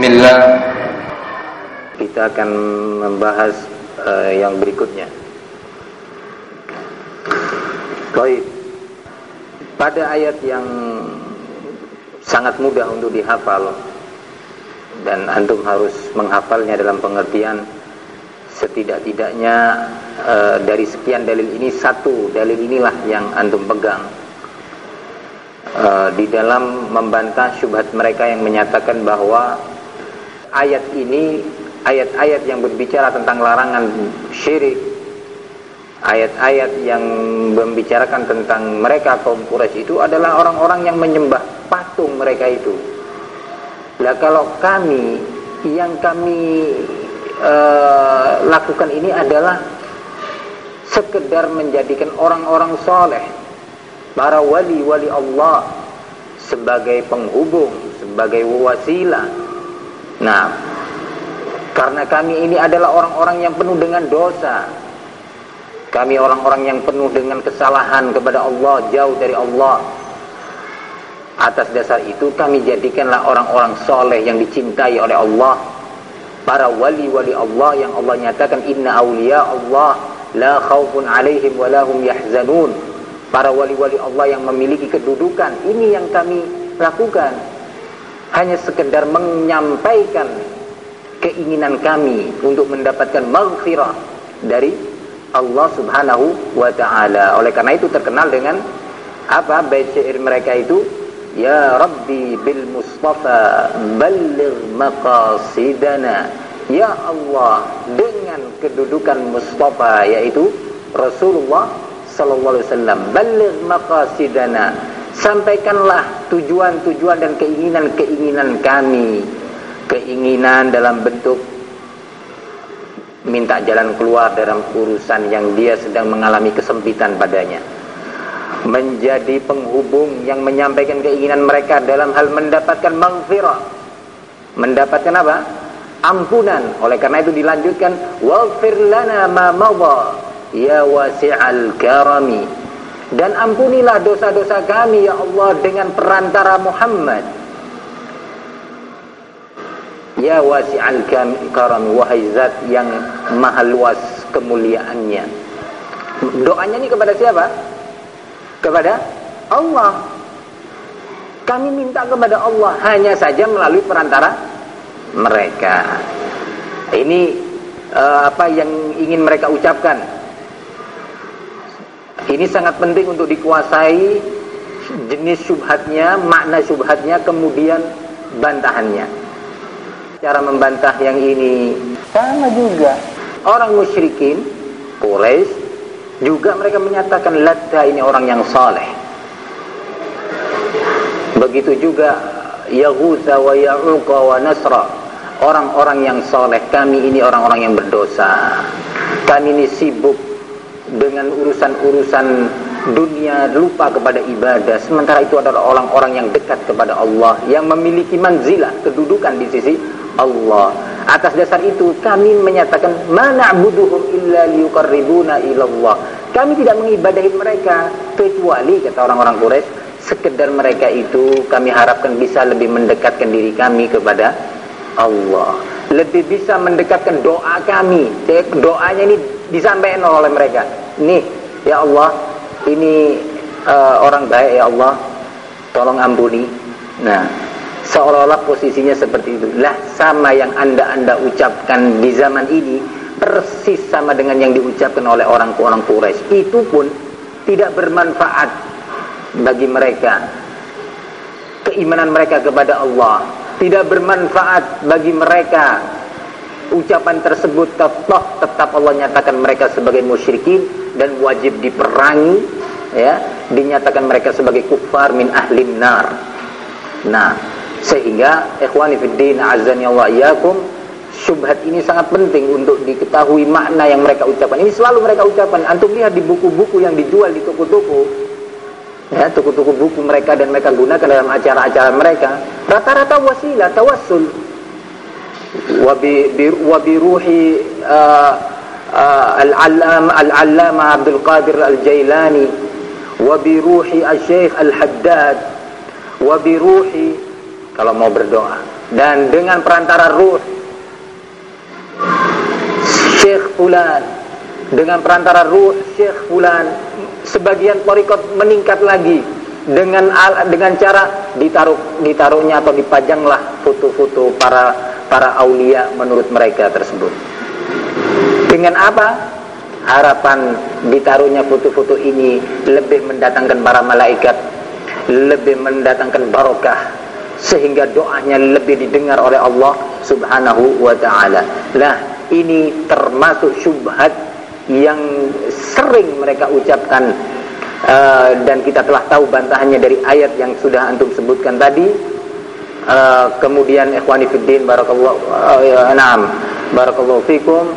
Bismillah. Kita akan membahas uh, yang berikutnya. Baik. Pada ayat yang sangat mudah untuk dihafal Dan antum harus menghafalnya dalam pengertian Setidak-tidaknya uh, dari sekian dalil ini Satu dalil inilah yang antum pegang. Uh, Di dalam membantah syubhat mereka yang menyatakan bahwa ayat ini ayat-ayat yang berbicara tentang larangan syirik ayat-ayat yang membicarakan tentang mereka kaum Quraisy itu adalah orang-orang yang menyembah patung mereka itu. Lah kalau kami yang kami uh, lakukan ini adalah sekedar menjadikan orang-orang soleh, para wali-wali Allah sebagai penghubung, sebagai wasilah Nah, karena kami ini adalah orang-orang yang penuh dengan dosa. Kami orang-orang yang penuh dengan kesalahan kepada Allah, jauh dari Allah. Atas dasar itu kami jadikanlah orang-orang soleh yang dicintai oleh Allah. Para wali-wali Allah yang Allah nyatakan inna awliya Allah la khawfun alaihim wa lahum yahzanun. Para wali-wali Allah yang memiliki kedudukan, ini yang kami lakukan hanya sekedar menyampaikan keinginan kami untuk mendapatkan maghfirah dari Allah Subhanahu wa taala. Oleh karena itu terkenal dengan apa bait syair mereka itu Ya Rabbi bil Mustafa balligh maqasidana Ya Allah dengan kedudukan Mustafa yaitu Rasulullah sallallahu alaihi wasallam balligh maqasidana Sampaikanlah tujuan-tujuan dan keinginan-keinginan kami. Keinginan dalam bentuk minta jalan keluar dalam urusan yang dia sedang mengalami kesempitan padanya. Menjadi penghubung yang menyampaikan keinginan mereka dalam hal mendapatkan maghfirah. Mendapatkan apa? Ampunan. Oleh karena itu dilanjutkan, "Waghfir lana ma madha ya wasi'al karami." Dan ampunilah dosa-dosa kami ya Allah dengan perantara Muhammad. Ya wasi'al karam wahai zat yang maha luas kemuliaannya. Doanya ini kepada siapa? Kepada Allah. Kami minta kepada Allah hanya saja melalui perantara mereka. Ini uh, apa yang ingin mereka ucapkan ini sangat penting untuk dikuasai jenis syubhatnya, makna syubhatnya, kemudian bantahannya. Cara membantah yang ini sama juga. Orang musyrikin, Quraisy juga mereka menyatakan Latta ini orang yang saleh. Begitu juga Yaghutha wa Ya'uqa wa Nasra. Orang-orang yang saleh, kami ini orang-orang yang berdosa. Kami ini sibuk dengan urusan-urusan dunia lupa kepada ibadah. Sementara itu adalah orang-orang yang dekat kepada Allah yang memiliki manzilah kedudukan di sisi Allah. Atas dasar itu kami menyatakan mana buduhum illa liyuqarribuna ilallah. Kami tidak mengibadahi mereka kecuali kata orang-orang Quraisy sekedar mereka itu kami harapkan bisa lebih mendekatkan diri kami kepada Allah. Lebih bisa mendekatkan doa kami. Doanya ini disampaikan oleh mereka nih ya Allah ini uh, orang baik ya Allah. Tolong ampuni. Nah seolah-olah posisinya seperti itu. Lah sama yang anda anda ucapkan di zaman ini persis sama dengan yang diucapkan oleh orang-orang Quraisy. Itu pun tidak bermanfaat bagi mereka. Keimanan mereka kepada Allah. Tidak bermanfaat bagi mereka. Ucapan tersebut tetap tetap Allah nyatakan mereka sebagai musyrikin dan wajib diperangi ya dinyatakan mereka sebagai kufar min ahli nar. Nah sehingga ikhwani fiddin azani Allah iyakum syubhat ini sangat penting untuk diketahui makna yang mereka ucapkan. Ini selalu mereka ucapkan. Antum lihat di buku-buku yang dijual di toko-toko ya toko-toko buku mereka dan mereka gunakan dalam acara-acara mereka rata-rata wasilah tawassul. Wabiruhi uh, uh, Abdul Qadir al-Jailani wabiruhi al-Syekh al-Haddad wabiruhi kalau mau berdoa. Dan dengan perantara ruh Syekh Fulan. Dengan perantara ruh Syekh Fulan. Sebagian torikot meningkat lagi. Dengan dengan cara ditaruh ditaruhnya atau dipajanglah foto-foto para para aulia menurut mereka tersebut dengan apa harapan ditaruhnya foto-foto ini lebih mendatangkan para malaikat lebih mendatangkan barokah sehingga doanya lebih didengar oleh Allah Subhanahu wa taala. Nah, ini termasuk syubhat yang sering mereka ucapkan uh, dan kita telah tahu bantahannya dari ayat yang sudah antum sebutkan tadi. Uh, kemudian ikhwani fiddin barakallahu uh, ya, na'am barakallahu fikum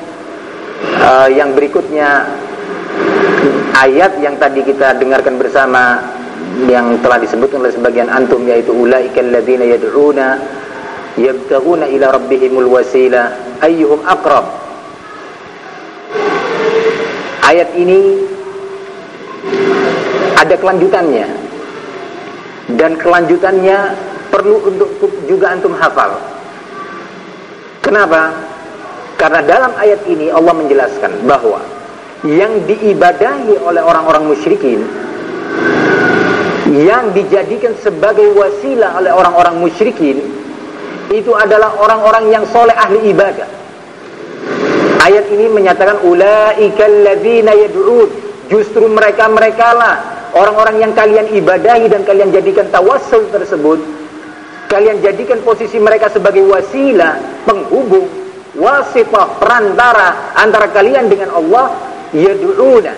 uh, yang berikutnya ayat yang tadi kita dengarkan bersama yang telah disebutkan oleh sebagian antum yaitu ulaikal ladzina yad'una yabtaghuna ila rabbihimul wasila ayyuhum aqrab. Ayat ini ada kelanjutannya dan kelanjutannya perlu untuk juga antum hafal. Kenapa karena dalam ayat ini Allah menjelaskan bahwa yang diibadahi oleh orang-orang musyrikin yang dijadikan sebagai wasilah oleh orang-orang musyrikin itu adalah orang-orang yang soleh ahli ibadah. Ayat ini menyatakan ulaikal ladzina yad'un justru mereka-mereka lah orang-orang yang kalian ibadahi dan kalian jadikan tawassul tersebut kalian jadikan posisi mereka sebagai wasilah penghubung wasitah perantara antara kalian dengan Allah yad'una.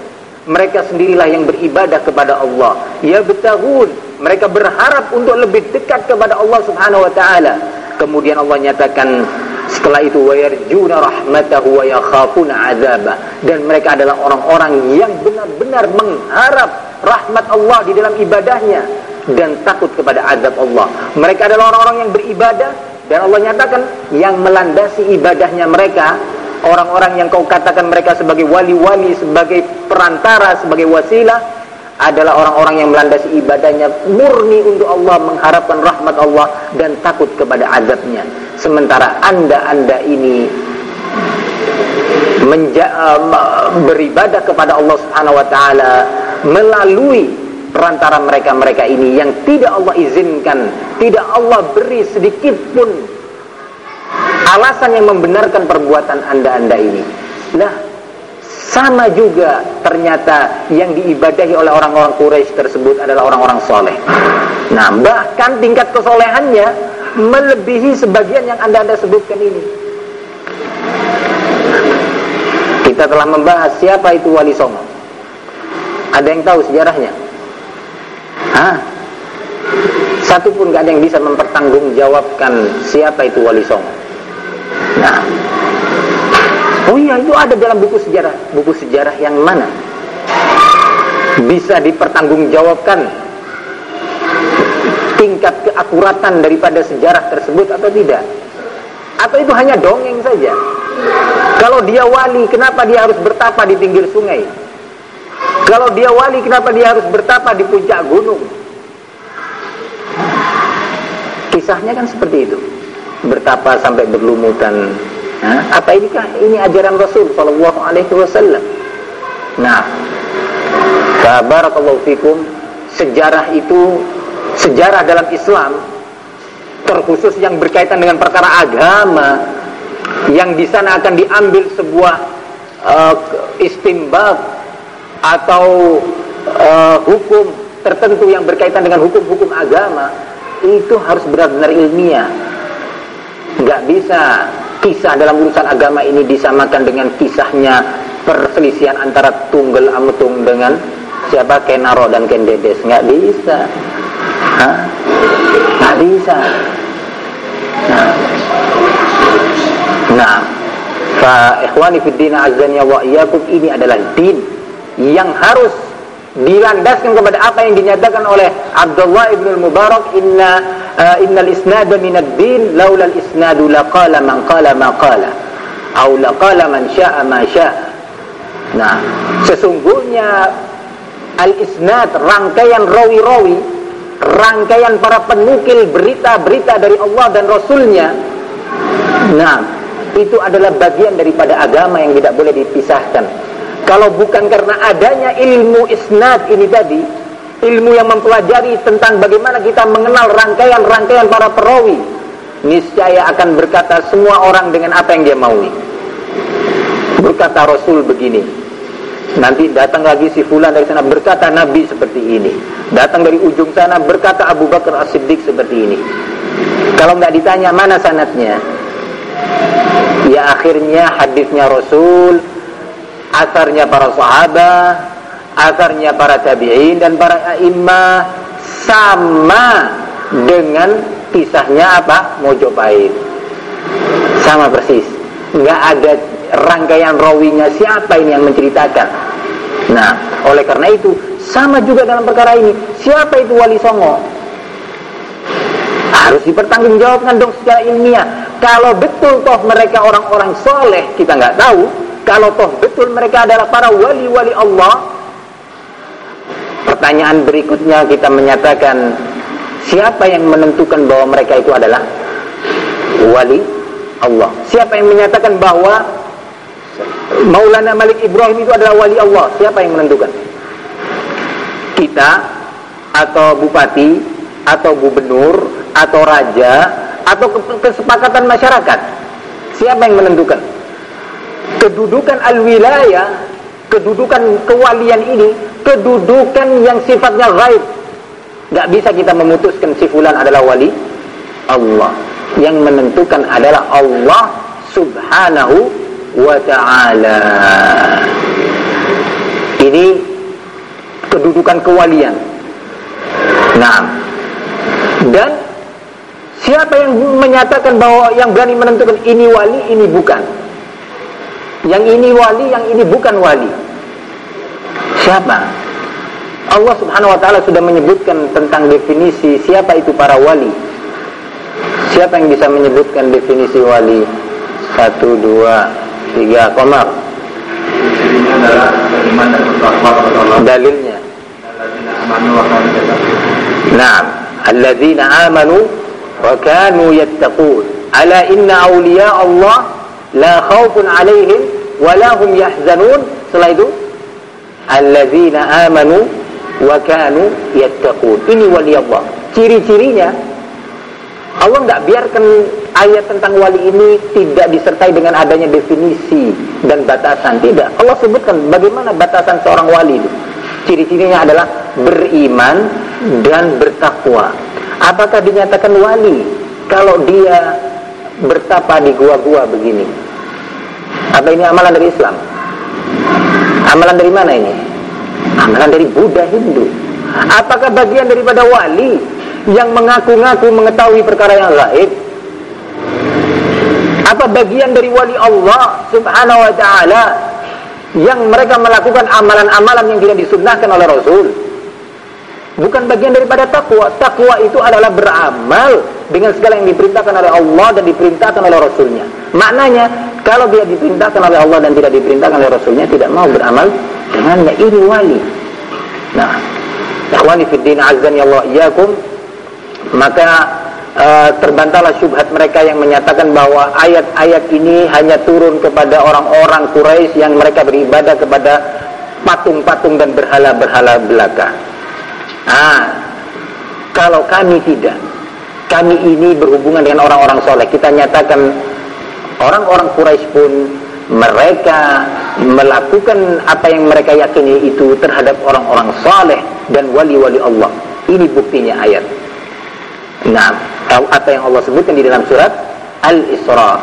Mereka sendirilah yang beribadah kepada Allah. Ya betahun mereka berharap untuk lebih dekat kepada Allah Subhanahu wa taala. Kemudian Allah nyatakan setelah itu wayarjuna rahmatahu wa yakhafuna azaba. Dan mereka adalah orang-orang yang benar-benar mengharap rahmat Allah di dalam ibadahnya dan takut kepada azab Allah. Mereka adalah orang-orang yang beribadah dan Allah nyatakan yang melandasi ibadahnya mereka orang-orang yang kau katakan mereka sebagai wali-wali, sebagai perantara, sebagai wasilah adalah orang-orang yang melandasi ibadahnya murni untuk Allah, mengharapkan rahmat Allah dan takut kepada azabnya. Sementara anda-anda ini uh, beribadah kepada Allah Subhanahu wa taala melalui perantara mereka-mereka ini yang tidak Allah izinkan, tidak Allah beri sedikit pun alasan yang membenarkan perbuatan anda-anda ini. Nah, sama juga ternyata yang diibadahi oleh orang-orang Quraisy tersebut adalah orang-orang soleh. Nah, bahkan tingkat kesolehannya melebihi sebagian yang anda-anda sebutkan ini. Kita telah membahas siapa itu Wali Songo. Ada yang tahu sejarahnya? Hah? Satu pun gak ada yang bisa mempertanggungjawabkan siapa itu Wali Songo. Nah, oh iya itu ada dalam buku sejarah. Buku sejarah yang mana? Bisa dipertanggungjawabkan tingkat keakuratan daripada sejarah tersebut atau tidak? Atau itu hanya dongeng saja? Kalau dia wali, kenapa dia harus bertapa di pinggir sungai? Kalau dia wali, kenapa dia harus bertapa di puncak gunung? Kisahnya kan seperti itu bertapa sampai berlumutan. Nah, apa ini kah? Ini ajaran Rasul Shallallahu Alaihi Wasallam. Nah, barakallahu fikum. Sejarah itu sejarah dalam Islam terkhusus yang berkaitan dengan perkara agama yang di sana akan diambil sebuah uh, istimbab atau uh, hukum tertentu yang berkaitan dengan hukum-hukum agama itu harus benar-benar ilmiah. Nggak bisa kisah dalam urusan agama ini disamakan dengan kisahnya perselisihan antara tunggal amutung dengan siapa? Kenaro dan Kendedes nggak bisa. Hah? nggak bisa. Nah. Nah fa ikhwani fid din azani wa iyyakum ini adalah din yang harus dilandaskan kepada apa yang dinyatakan oleh Abdullah ibn al-Mubarak inna uh, innal isnada minad din laula al-isnadu laqala man qala ma qala au laqala man syaa ma syaa. Nah sesungguhnya al-isnad rangkaian rawi-rawi rangkaian para penukil berita-berita dari Allah dan Rasulnya nah itu adalah bagian daripada agama yang tidak boleh dipisahkan kalau bukan karena adanya ilmu isnad ini tadi ilmu yang mempelajari tentang bagaimana kita mengenal rangkaian-rangkaian para perawi niscaya akan berkata semua orang dengan apa yang dia mau berkata Rasul begini Nanti datang lagi si fulan dari sana berkata Nabi seperti ini. Datang dari ujung sana berkata Abu Bakar As-Siddiq seperti ini. Kalau nggak ditanya mana sanatnya? Ya akhirnya hadisnya Rasul, asarnya para sahabat, asarnya para tabi'in dan para imam sama dengan kisahnya apa? Mojopahit. Sama persis. Nggak ada rangkaian rawinya siapa ini yang menceritakan. Nah, oleh karena itu sama juga dalam perkara ini. Siapa itu wali songo? Harus dipertanggungjawabkan dong secara ilmiah. Kalau betul toh mereka orang-orang soleh, kita nggak tahu. Kalau toh betul mereka adalah para wali-wali Allah, pertanyaan berikutnya kita menyatakan siapa yang menentukan bahwa mereka itu adalah wali Allah? Siapa yang menyatakan bahwa Maulana Malik Ibrahim itu adalah wali Allah. Siapa yang menentukan? Kita atau bupati atau gubernur atau raja atau kesepakatan masyarakat. Siapa yang menentukan? Kedudukan al-wilayah, kedudukan kewalian ini, kedudukan yang sifatnya gaib. Gak bisa kita memutuskan si fulan adalah wali. Allah. Yang menentukan adalah Allah subhanahu wa ta'ala. Ini kedudukan kewalian. Nah dan siapa yang menyatakan bahwa yang berani menentukan ini wali ini bukan yang ini wali yang ini bukan wali. Siapa? Allah subhanahu wa ta'ala sudah menyebutkan tentang definisi siapa itu para wali. Siapa yang bisa menyebutkan definisi wali? Satu dua tiga komar dalilnya. Nah, alladzina amanu wa kanu yattaqun. Ala inna awliya Allah la khaufun alaihim wa la hum yahzanun. Setelah itu alladzina amanu wa kanu yattaqun. Ini wali Allah. Ciri-cirinya Allah nggak biarkan ayat tentang wali ini tidak disertai dengan adanya definisi dan batasan. Tidak. Allah sebutkan bagaimana batasan seorang wali itu. Ciri-cirinya adalah beriman dan bertakwa. Apakah dinyatakan wali kalau dia bertapa di gua-gua begini? Apa ini amalan dari Islam? Amalan dari mana ini? Amalan dari Buddha Hindu. Apakah bagian daripada wali yang mengaku-ngaku mengetahui perkara yang gaib? Apa bagian dari wali Allah Subhanahu wa taala yang mereka melakukan amalan-amalan yang tidak disunnahkan oleh Rasul? Bukan bagian daripada takwa. Takwa itu adalah beramal dengan segala yang diperintahkan oleh Allah dan diperintahkan oleh Rasulnya. Maknanya, kalau dia diperintahkan oleh Allah dan tidak diperintahkan oleh Rasulnya, tidak mau beramal dengannya. Ini wali. Nah, ikhwani fiddin azan ya Allah iyakum maka uh, terbantahlah syubhat mereka yang menyatakan bahwa ayat-ayat ini hanya turun kepada orang-orang Quraisy yang mereka beribadah kepada patung-patung dan berhala-berhala belaka. Ah, kalau kami tidak, kami ini berhubungan dengan orang-orang soleh. Kita nyatakan orang-orang Quraisy pun mereka melakukan apa yang mereka yakini itu terhadap orang-orang soleh dan wali-wali Allah. Ini buktinya ayat. Nah, apa yang Allah sebutkan di dalam surat Al-Isra.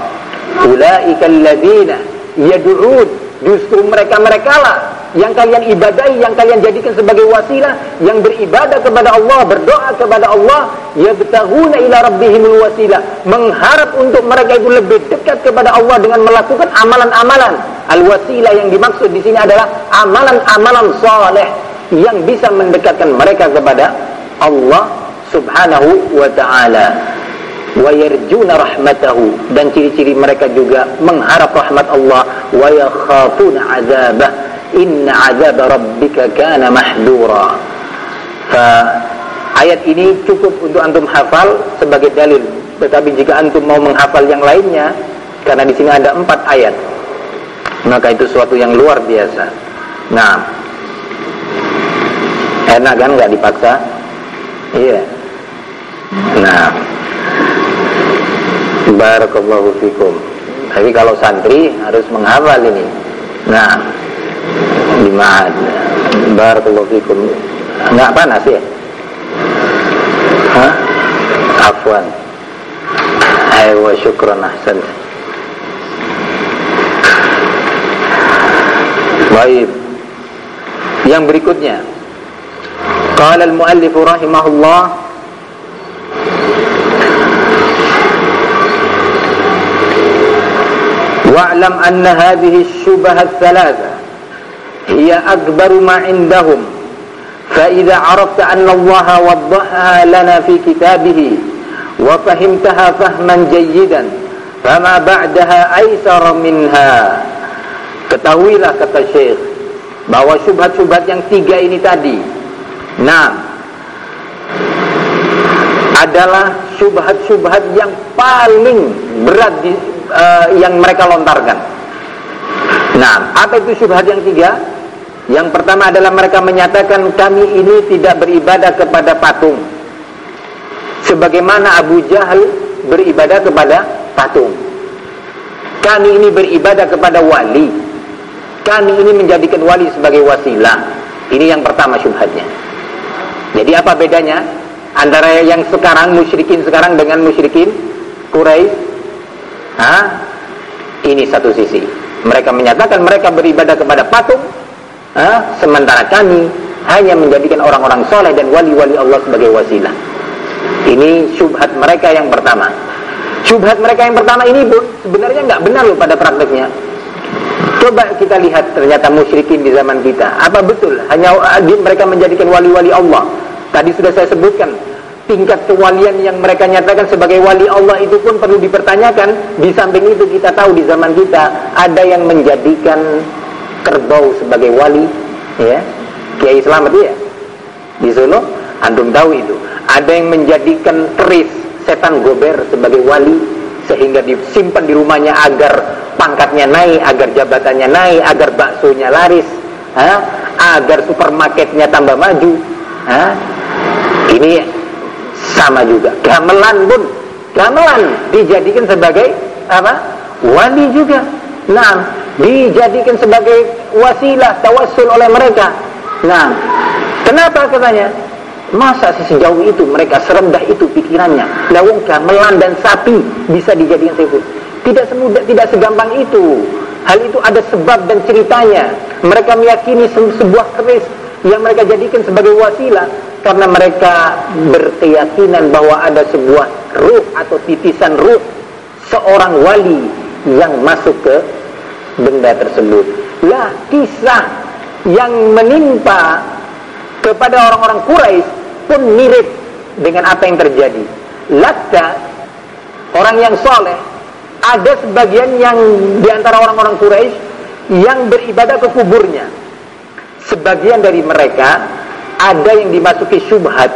Ulaika alladzina yad'un justru mereka-mereka lah yang kalian ibadahi, yang kalian jadikan sebagai wasilah, yang beribadah kepada Allah, berdoa kepada Allah, yabtaghuna ila rabbihimul wasilah, mengharap untuk mereka itu lebih dekat kepada Allah dengan melakukan amalan-amalan. Al-wasilah yang dimaksud di sini adalah amalan-amalan saleh yang bisa mendekatkan mereka kepada Allah subhanahu wa ta'ala. Wa yarjuna rahmatahu. Dan ciri-ciri mereka juga mengharap rahmat Allah. Wa yakhafuna azabah rabbika kana mahdura fa ayat ini cukup untuk antum hafal sebagai dalil. Tetapi jika antum mau menghafal yang lainnya, karena di sini ada empat ayat, maka itu suatu yang luar biasa. Nah, enak kan nggak dipaksa? Iya. Nah, barakallahu fikum. Tapi kalau santri harus menghafal ini. Nah, di ma'ad. Barakallahu fikum. Enggak panas ya? Hah? Afwan. Ayo syukran ahsan. Baik. Yang berikutnya. Qala al-muallif rahimahullah Wa'lam anna hadhihi الشبه الثلاثة hiya akbaru ma indahum fa idza arafta anna Allah waddaha lana fi kitabih wa fahimtaha fahman jayyidan fama ba'daha aisara minha ketahuilah kata Syekh bahwa syubhat-syubhat yang tiga ini tadi nah adalah syubhat-syubhat yang paling berat di, uh, yang mereka lontarkan. Nah, apa itu syubhat yang tiga? Yang pertama adalah mereka menyatakan kami ini tidak beribadah kepada patung sebagaimana Abu Jahal beribadah kepada patung kami ini beribadah kepada wali kami ini menjadikan wali sebagai wasilah. Ini yang pertama syubhatnya. Jadi apa bedanya antara yang sekarang musyrikin sekarang dengan musyrikin Quraisy? Ini satu sisi. Mereka menyatakan mereka beribadah kepada patung, ha? sementara kami hanya menjadikan orang-orang soleh dan wali-wali Allah sebagai wasilah. Ini syubhat mereka yang pertama. Syubhat mereka yang pertama ini pun sebenarnya nggak benar loh pada prakteknya. Coba kita lihat ternyata musyrikin di zaman kita. Apa betul? Hanya mereka menjadikan wali-wali Allah. Tadi sudah saya sebutkan. Tingkat kewalian yang mereka nyatakan sebagai wali Allah itu pun perlu dipertanyakan. Di samping itu kita tahu di zaman kita ada yang menjadikan kerbau sebagai wali. Ya, Kiai Selamat ya. Di Solo, antum tahu itu. Ada yang menjadikan keris setan gober sebagai wali sehingga disimpan di rumahnya agar pangkatnya naik, agar jabatannya naik, agar baksonya laris, ha? agar supermarketnya tambah maju. Ha? Ini sama juga. Gamelan pun, gamelan dijadikan sebagai apa? Wali juga. Nah, dijadikan sebagai wasilah tawassul oleh mereka. Nah, kenapa katanya? Masa sejauh itu mereka serendah itu pikirannya. Lawung gamelan dan sapi bisa dijadikan seafood. Tidak semudah, tidak segampang itu. Hal itu ada sebab dan ceritanya. Mereka meyakini sebuah keris yang mereka jadikan sebagai wasilah karena mereka berkeyakinan bahwa ada sebuah ruh atau titisan ruh seorang wali yang masuk ke benda tersebut. Lah kisah yang menimpa kepada orang-orang Quraisy pun mirip dengan apa yang terjadi. Latta orang yang soleh ada sebagian yang di antara orang-orang Quraisy yang beribadah ke kuburnya. Sebagian dari mereka ada yang dimasuki syubhat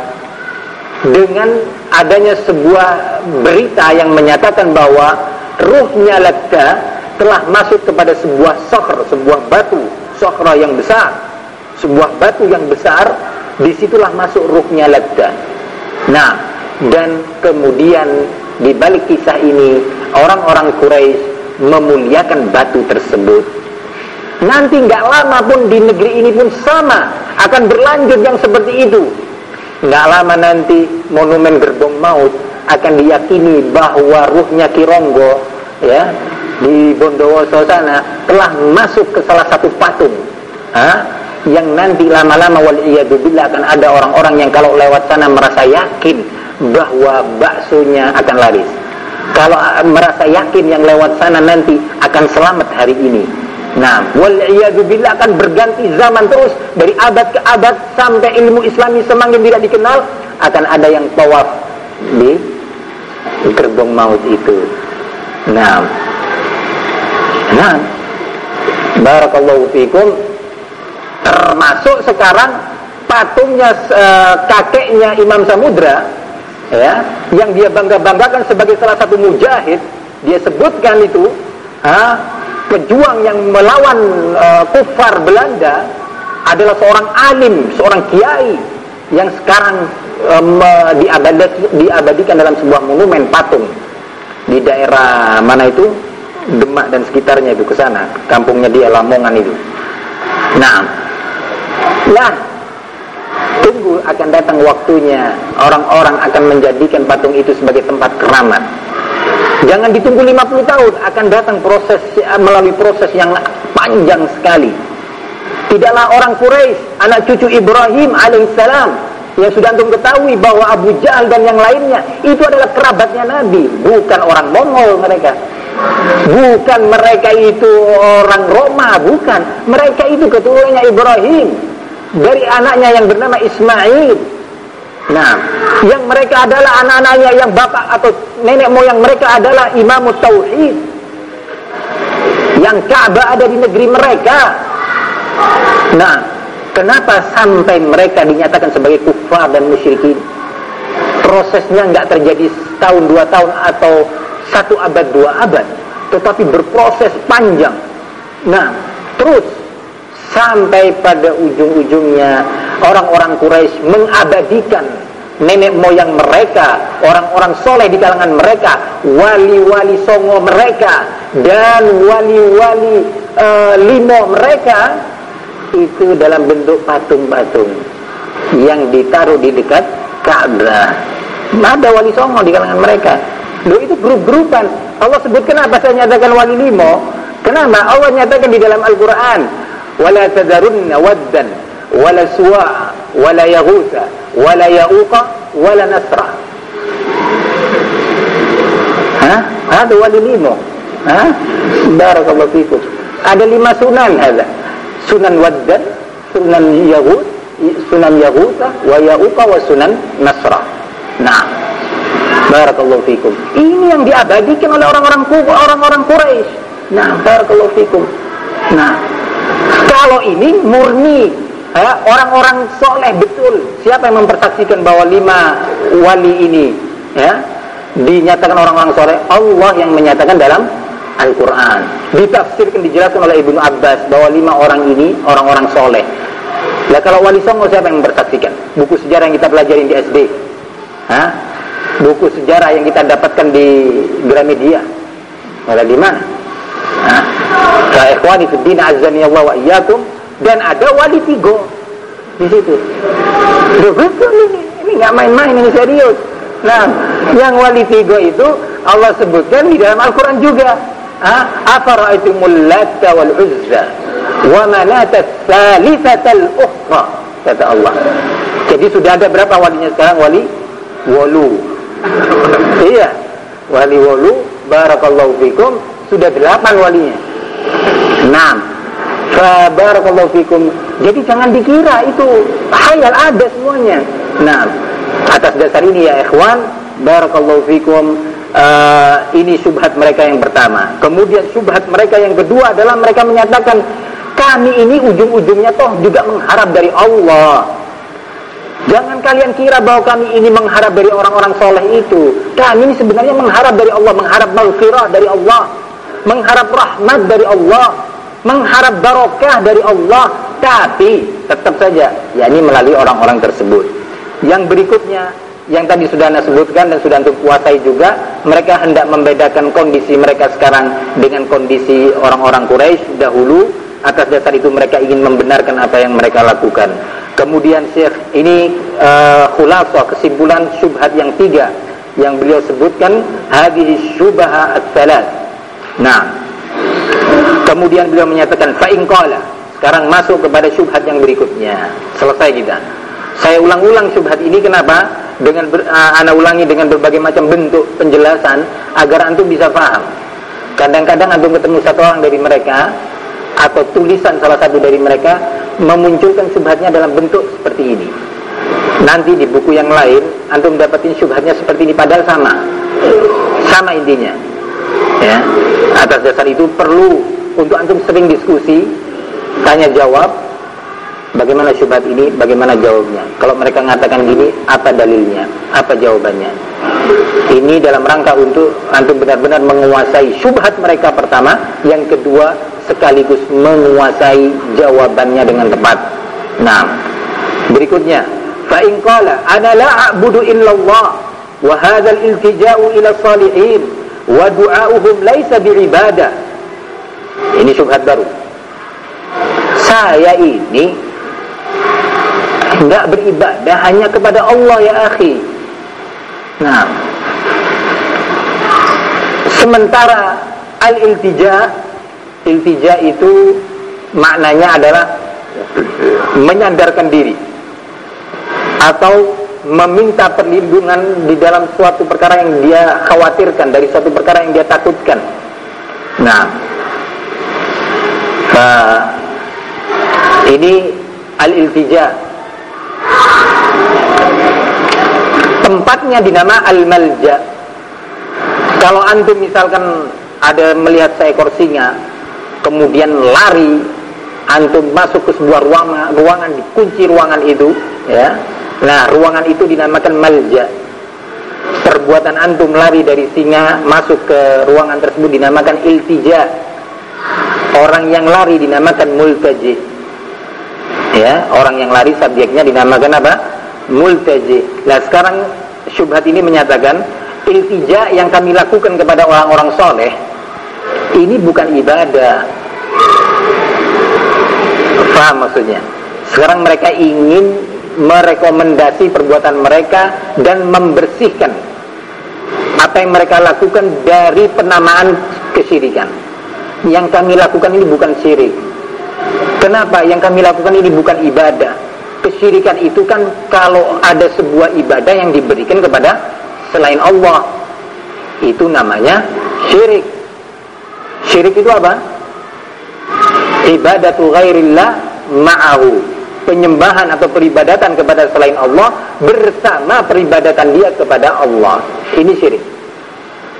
dengan adanya sebuah berita yang menyatakan bahwa ruhnya Latta telah masuk kepada sebuah sokr, sebuah batu, sokra yang besar, sebuah batu yang besar di situlah masuk ruhnya ladda nah dan kemudian di balik kisah ini orang-orang Quraisy memuliakan batu tersebut. Nanti nggak lama pun di negeri ini pun sama akan berlanjut yang seperti itu. Nggak lama nanti monumen gerbong maut akan diyakini bahwa ruhnya Kironggo ya di Bondowoso sana telah masuk ke salah satu patung ha? yang nanti lama-lama wal billah akan ada orang-orang yang kalau lewat sana merasa yakin bahwa baksonya akan laris. Kalau merasa yakin yang lewat sana nanti akan selamat hari ini. Nah, wal billah akan berganti zaman terus dari abad ke abad sampai ilmu Islami semakin tidak dikenal akan ada yang tawaf di gerbong maut itu. Nah, nah, barakallahu fikum. Termasuk sekarang patungnya uh, kakeknya Imam Samudra ya yang dia bangga-banggakan sebagai salah satu mujahid dia sebutkan itu ha, pejuang yang melawan uh, kufar Belanda adalah seorang alim, seorang kiai yang sekarang um, diabadikan dalam sebuah monumen patung. Di daerah mana itu? Demak dan sekitarnya itu ke sana. Kampungnya dia Lamongan itu. Nah. Nah. Tunggu akan datang waktunya. Orang-orang akan menjadikan patung itu sebagai tempat keramat. Jangan ditunggu 50 tahun. Akan datang proses melalui proses yang panjang sekali. Tidaklah orang Quraisy anak cucu Ibrahim alaihissalam yang sudah antum ketahui bahwa Abu Jahal dan yang lainnya itu adalah kerabatnya Nabi, bukan orang Mongol mereka. Bukan mereka itu orang Roma, bukan. Mereka itu keturunan Ibrahim dari anaknya yang bernama Ismail. Nah, yang mereka adalah anak-anaknya yang bapak atau nenek moyang mereka adalah Imam Tauhid. Yang Ka'bah ada di negeri mereka. Nah, Kenapa sampai mereka dinyatakan sebagai kufar dan musyrikin? Prosesnya nggak terjadi setahun dua tahun atau satu abad dua abad, tetapi berproses panjang. Nah, terus sampai pada ujung-ujungnya orang-orang Quraisy mengabadikan nenek moyang mereka, orang-orang soleh di kalangan mereka, wali-wali songo mereka, dan wali-wali uh, limo mereka itu dalam bentuk patung-patung yang ditaruh di dekat Ka'bah. Ada wali songo di kalangan mereka. Loh itu grup-grupan. Allah sebutkan apa saya nyatakan wali limo? Kenapa? Allah nyatakan di dalam Al-Quran. Wala tadarunna waddan, wala suwa, wala yaghutha, wala ya'uqa, wala nasra. Hah? Ada wali limo. Hah? Barakallahu fikum. Ada lima sunan ada. Sunan Waddan, Sunan Yahud, Sunan Yahuda, wa Ya'uqa wa Sunan Nasra. Nah, Barakallahu fikum. Ini yang diabadikan oleh orang-orang orang-orang Quraisy. Nah, barakallahu fikum. Nah, kalau ini murni orang-orang soleh betul. Siapa yang mempersaksikan bahwa lima wali ini ya dinyatakan orang-orang soleh? Allah yang menyatakan dalam Al-Quran. Ditafsirkan, dijelaskan oleh Ibnu Abbas bahwa lima orang ini orang-orang soleh. Nah kalau wali songo siapa yang mempersaksikan? Buku sejarah yang kita pelajari di SD. Hah? Buku sejarah yang kita dapatkan di Gramedia. Ada di mana? Hah? Ikhwani azani Allah wa dan ada wali tigo di situ. betul ini, ini nggak main-main ini serius. Nah, yang wali tigo itu Allah sebutkan di dalam Al-Quran juga wal uzza wa manata al ukhra kata Allah. Jadi sudah ada berapa walinya sekarang? Wali walu. Iya. Wali walu barakallahu fikum sudah delapan walinya. Enam. Barakallahu fikum. Jadi jangan dikira itu hayal ada semuanya. Nah atas dasar ini ya ikhwan barakallahu fikum uh, ini subhat mereka yang pertama. Kemudian subhat mereka yang kedua adalah mereka menyatakan kami ini ujung-ujungnya toh juga mengharap dari Allah. Jangan kalian kira bahwa kami ini mengharap dari orang-orang soleh itu. Kami ini sebenarnya mengharap dari Allah, mengharap maghfirah dari Allah, mengharap rahmat dari Allah, mengharap barokah dari Allah. Tapi tetap saja, ya ini melalui orang-orang tersebut. Yang berikutnya, yang tadi sudah anda sebutkan dan sudah untuk kuasai juga mereka hendak membedakan kondisi mereka sekarang dengan kondisi orang-orang Quraisy dahulu. Atas dasar itu mereka ingin membenarkan apa yang mereka lakukan. Kemudian Syekh ini uh, kesimpulan syubhat yang tiga yang beliau sebutkan hadis syubha at-thalath nah kemudian beliau menyatakan fa sekarang masuk kepada syubhat yang berikutnya. Selesai kita. Saya ulang-ulang syubhat ini kenapa dengan ber, uh, ana ulangi dengan berbagai macam bentuk penjelasan agar antum bisa paham. Kadang-kadang antum ketemu satu orang dari mereka atau tulisan salah satu dari mereka memunculkan subhatnya dalam bentuk seperti ini. Nanti di buku yang lain antum dapatin subhatnya seperti ini padahal sama. Sama intinya. Ya. Atas dasar itu perlu untuk antum sering diskusi, tanya jawab Bagaimana syubhat ini? Bagaimana jawabnya? Kalau mereka mengatakan gini, apa dalilnya? Apa jawabannya? Ini dalam rangka untuk antum benar-benar menguasai syubhat mereka pertama, yang kedua sekaligus menguasai jawabannya dengan tepat. Nah, berikutnya, fa in qala ana la a'budu illallah wa hadzal iltija'u ila salihin wa du'a'uhum laisa bi'ibadah. Ini syubhat baru. Saya ini tidak beribadah hanya kepada Allah ya akhi. Nah, sementara al-iltija, iltija itu maknanya adalah menyandarkan diri atau meminta perlindungan di dalam suatu perkara yang dia khawatirkan dari suatu perkara yang dia takutkan. Nah, nah ini al-iltija tempatnya di nama Al-Malja. Kalau antum misalkan ada melihat seekor singa, kemudian lari, antum masuk ke sebuah ruangan, ruangan dikunci ruangan itu, ya. Nah, ruangan itu dinamakan malja. Perbuatan antum lari dari singa masuk ke ruangan tersebut dinamakan iltija. Orang yang lari dinamakan multaji. Ya, orang yang lari subjeknya dinamakan apa? multaji. Nah sekarang syubhat ini menyatakan iltija yang kami lakukan kepada orang-orang soleh ini bukan ibadah. Faham maksudnya? Sekarang mereka ingin merekomendasi perbuatan mereka dan membersihkan apa yang mereka lakukan dari penamaan kesyirikan. Yang kami lakukan ini bukan syirik. Kenapa? Yang kami lakukan ini bukan ibadah? Kesyirikan itu kan kalau ada sebuah ibadah yang diberikan kepada selain Allah. Itu namanya syirik. Syirik itu apa? ibadatu ghairillah ma'ahu. Penyembahan atau peribadatan kepada selain Allah bersama peribadatan dia kepada Allah. Ini syirik.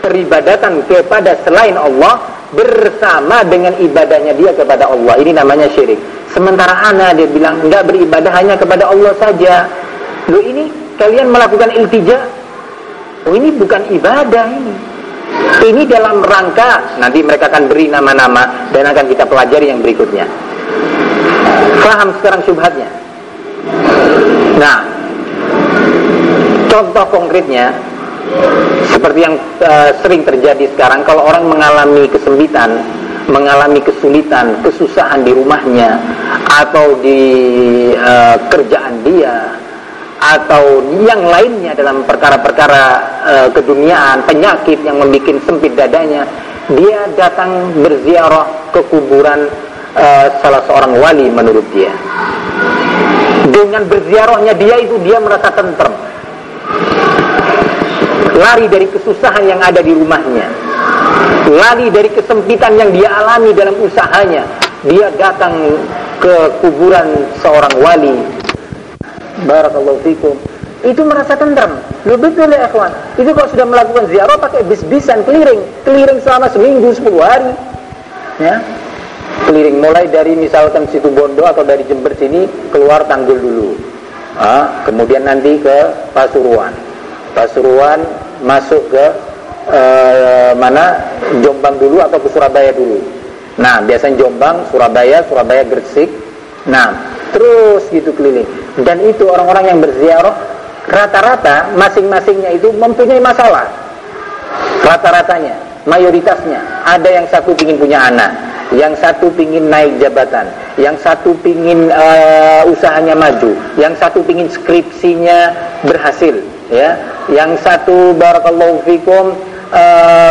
Peribadatan kepada selain Allah bersama dengan ibadahnya dia kepada Allah ini namanya syirik Sementara anak dia bilang enggak beribadah hanya kepada Allah saja. Lo ini kalian melakukan iltija. Oh ini bukan ibadah ini. Ini dalam rangka nanti mereka akan beri nama-nama dan akan kita pelajari yang berikutnya. Faham sekarang syubhatnya. Nah, contoh konkretnya seperti yang uh, sering terjadi sekarang kalau orang mengalami kesempitan mengalami kesulitan, kesusahan di rumahnya atau di uh, kerjaan dia atau yang lainnya dalam perkara-perkara uh, keduniaan, penyakit yang membuat sempit dadanya, dia datang berziarah ke kuburan uh, salah seorang wali menurut dia. Dengan berziarahnya dia itu dia merasa tentrem. Lari dari kesusahan yang ada di rumahnya. Lari dari kesempitan yang dia alami dalam usahanya. Dia datang ke kuburan seorang wali. Barakallahu fikum. Itu merasa tentram lebih betul ya ikhwan. Itu kalau sudah melakukan ziarah pakai bis-bisan keliling keliling selama seminggu sepuluh hari. Ya. Keliling mulai dari misalkan situ Bondo atau dari Jember sini keluar Tanggul dulu. Ah, kemudian nanti ke Pasuruan. Pasuruan masuk ke eh, mana Jombang dulu atau ke Surabaya dulu. Nah, biasanya Jombang, Surabaya, Surabaya Gresik. Nah, terus gitu keliling. Dan itu orang-orang yang berziarah rata-rata masing-masingnya itu mempunyai masalah. Rata-ratanya, mayoritasnya. Ada yang satu ingin punya anak, yang satu ingin naik jabatan, yang satu ingin uh, usahanya maju, yang satu ingin skripsinya berhasil, ya. Yang satu barakallahu fikum uh,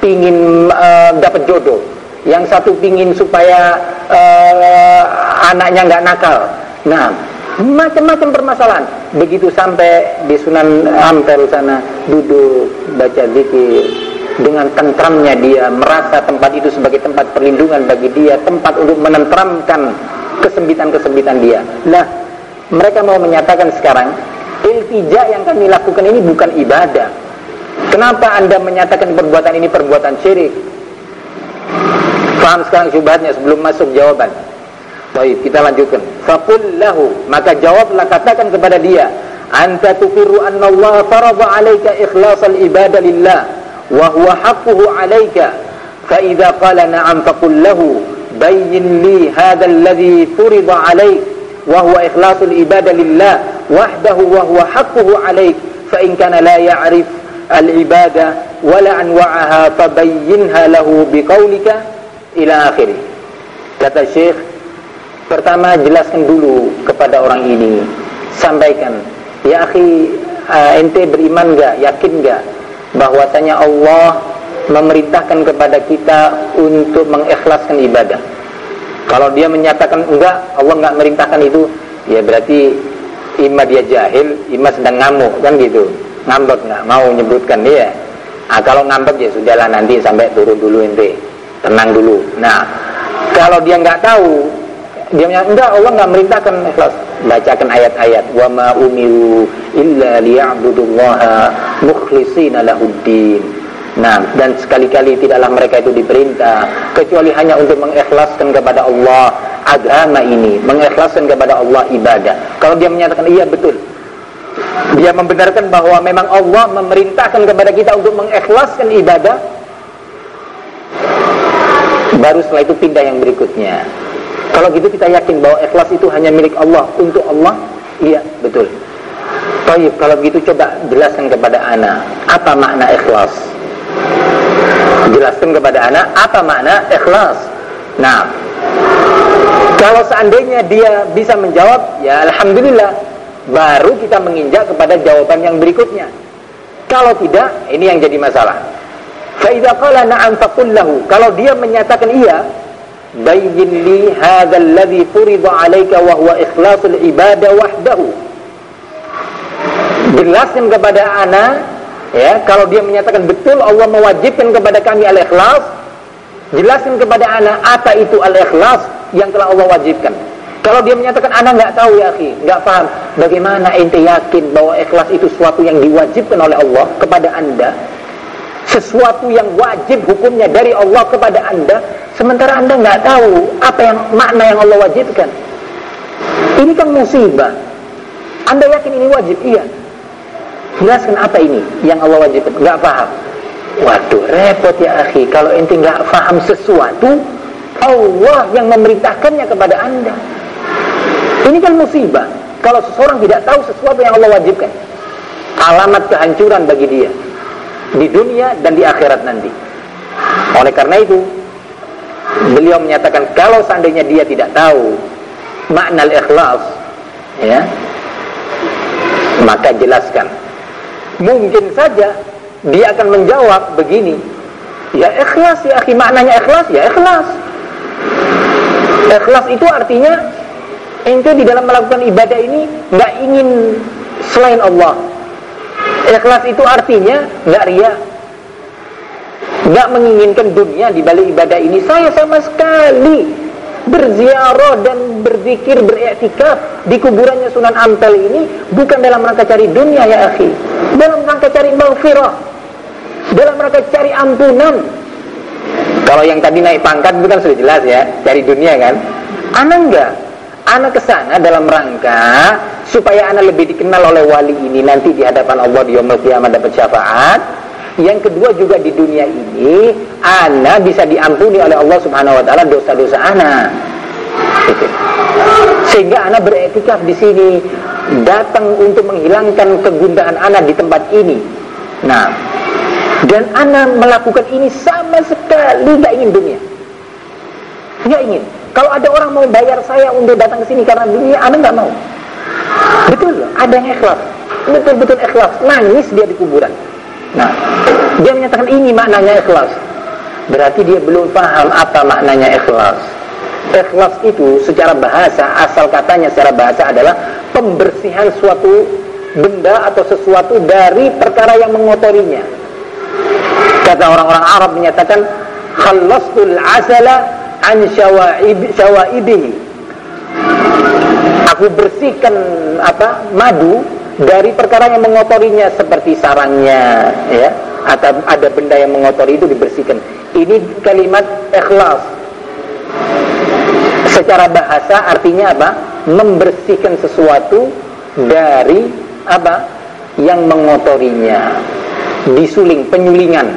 pingin uh, dapat jodoh, yang satu pingin supaya uh, anaknya nggak nakal. Nah, macam-macam permasalahan. Begitu sampai di Sunan Ampel sana duduk baca zikir dengan tentramnya dia merasa tempat itu sebagai tempat perlindungan bagi dia, tempat untuk menentramkan kesempitan-kesempitan dia. Nah, mereka mau menyatakan sekarang iltija yang kami lakukan ini bukan ibadah, Kenapa anda menyatakan perbuatan ini perbuatan syirik? Faham sekarang syubhatnya sebelum masuk jawaban. Baik, kita lanjutkan. Faqul lahu, maka jawablah katakan kepada dia, anta tuqirru anna Allah farada 'alaika ikhlasal ibadah lillah wa huwa 'alaika. Fa idza qala na'am faqul lahu bayyin li hadha alladhi furida 'alaik wa huwa ikhlasul ibadah lillah wahdahu wa huwa haqquhu 'alaik. Fa in kana la ya'rif akhirih. Kata Syekh Pertama jelaskan dulu kepada orang ini, sampaikan, ya akhi, uh, ente beriman gak, yakin gak bahwasanya Allah memerintahkan kepada kita untuk mengikhlaskan ibadah. Kalau dia menyatakan enggak, Allah enggak merintahkan itu, ya berarti ima dia jahil, ima sedang ngamuk kan gitu. Ngambek enggak mau menyebutkan dia. Nah, kalau ngambek ya sudahlah nanti sampai turun dulu ente. Tenang dulu. Nah, kalau dia enggak tahu, dia menyatakan enggak Allah enggak merintahkan ikhlas bacakan ayat-ayat wa ma umiru illa liya'budullaha mukhlishina lahuddin nah dan sekali-kali tidaklah mereka itu diperintah kecuali hanya untuk mengikhlaskan kepada Allah agama ini mengikhlaskan kepada Allah ibadah kalau dia menyatakan iya betul dia membenarkan bahwa memang Allah memerintahkan kepada kita untuk mengikhlaskan ibadah baru setelah itu pindah yang berikutnya kalau gitu kita yakin bahwa ikhlas itu hanya milik Allah untuk Allah? Iya, betul. Kalau begitu coba jelaskan kepada anak apa makna ikhlas. Jelaskan kepada anak apa makna ikhlas. Nah, kalau seandainya dia bisa menjawab, ya alhamdulillah, baru kita menginjak kepada jawaban yang berikutnya. Kalau tidak, ini yang jadi masalah. Fa qala na'am faqul Kalau dia menyatakan iya, bayyin li hadha alladhi furida alayka wa huwa ikhlasul ibadah wahdahu jelaskan kepada ana ya kalau dia menyatakan betul Allah mewajibkan kepada kami al-ikhlas jelaskan kepada ana apa itu al-ikhlas yang telah Allah wajibkan. Kalau dia menyatakan ana nggak tahu ya akhi nggak paham bagaimana ente yakin bahwa ikhlas itu sesuatu yang diwajibkan oleh Allah kepada anda? Sesuatu yang wajib hukumnya dari Allah kepada anda sementara anda nggak tahu apa yang makna yang Allah wajibkan. Ini kan musibah. Anda yakin ini wajib? Iya jelaskan apa ini yang Allah wajibkan? Nggak paham. Waduh repot ya akhi. Kalau ente nggak paham sesuatu Allah yang memerintahkannya kepada anda. Ini kan musibah. Kalau seseorang tidak tahu sesuatu yang Allah wajibkan alamat kehancuran bagi dia di dunia dan di akhirat nanti. Oleh karena itu, beliau menyatakan kalau seandainya dia tidak tahu makna ikhlas, ya, maka jelaskan. Mungkin saja dia akan menjawab begini, ya ikhlas ya akhi maknanya ikhlas ya ikhlas. Ikhlas itu artinya ente di dalam melakukan ibadah ini nggak ingin selain Allah, Ikhlas itu artinya nggak ria, nggak menginginkan dunia di balik ibadah ini. Saya sama sekali berziarah dan berzikir beriktikaf di kuburannya Sunan Ampel ini bukan dalam rangka cari dunia ya akhi, dalam rangka cari maghfirah, dalam rangka cari ampunan. Kalau yang tadi naik pangkat bukan sudah jelas ya, cari dunia kan? Anak enggak, anak ke sana dalam rangka supaya anak lebih dikenal oleh wali ini nanti di hadapan Allah di yaumul kiamat dapat syafaat. Yang kedua juga di dunia ini anak bisa diampuni oleh Allah Subhanahu wa taala dosa-dosa anak. Gitu. Sehingga anak beretikaf di sini datang untuk menghilangkan kegundahan anak di tempat ini. Nah, dan anak melakukan ini sama sekali nggak ingin dunia. Nggak ingin. Kalau ada orang mau bayar saya untuk datang ke sini karena dunia, Anda nggak mau. Betul, ada yang ikhlas. Betul-betul ikhlas. Nangis dia di kuburan. Nah, dia menyatakan ini maknanya ikhlas. Berarti dia belum paham apa maknanya ikhlas. Ikhlas itu secara bahasa, asal katanya secara bahasa adalah pembersihan suatu benda atau sesuatu dari perkara yang mengotorinya. Kata orang-orang Arab menyatakan, khalastul asala an syawaib syawaibihi aku bersihkan apa madu dari perkara yang mengotorinya seperti sarangnya ya atau ada benda yang mengotori itu dibersihkan ini kalimat ikhlas secara bahasa artinya apa? Membersihkan sesuatu dari apa? Yang mengotorinya. Disuling, penyulingan.